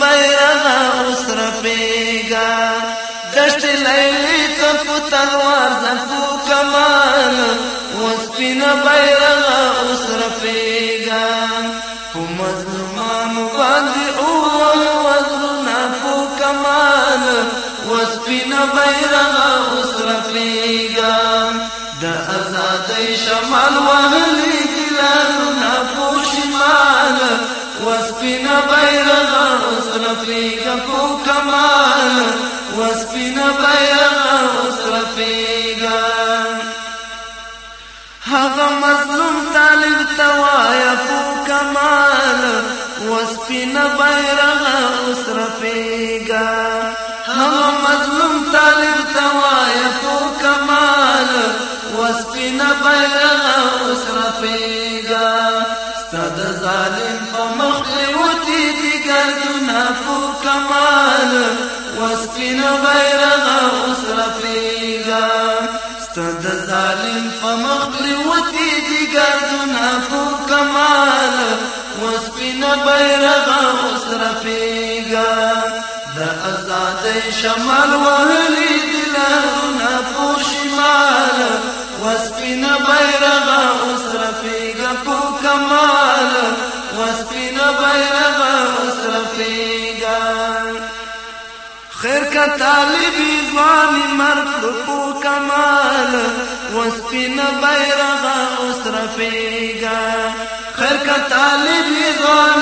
بیرغ اوسر پیگا دشت لیلی تپو تلوار زفو کمان وسپین بیرغ اوسر پیگا پو مظلمانو باندی اوال وزرنا پو کمان وسپین بیرغ اوسر پیگا دا ازادی شمال وحلی دلانو نپو سینه بیا وسرپیگا هغه مظلوم طالب توایا کو کمال وسپینه بیرغ وسرپیگا هغه مظلوم طالب توایا کو کمال وسپینه بیرغ وسرپیگا ستاد ظالم په مخ وتی دیگر دنا کو کمال وسپین غیر غوث رفیقا ستد ظالم په مخلي وتی دي ګردونه په کمال وسپین غیر غوث رفیقا د آزاد شمال وهلی دلونه په شمال وسپین غیر غوث رفیقا په کمال وسپین غیر غوث رفیقا زکا طالبی زوانی مرکلو پو کمال وسپین بیرغا اسر پیگا خرکا طالبی زوانی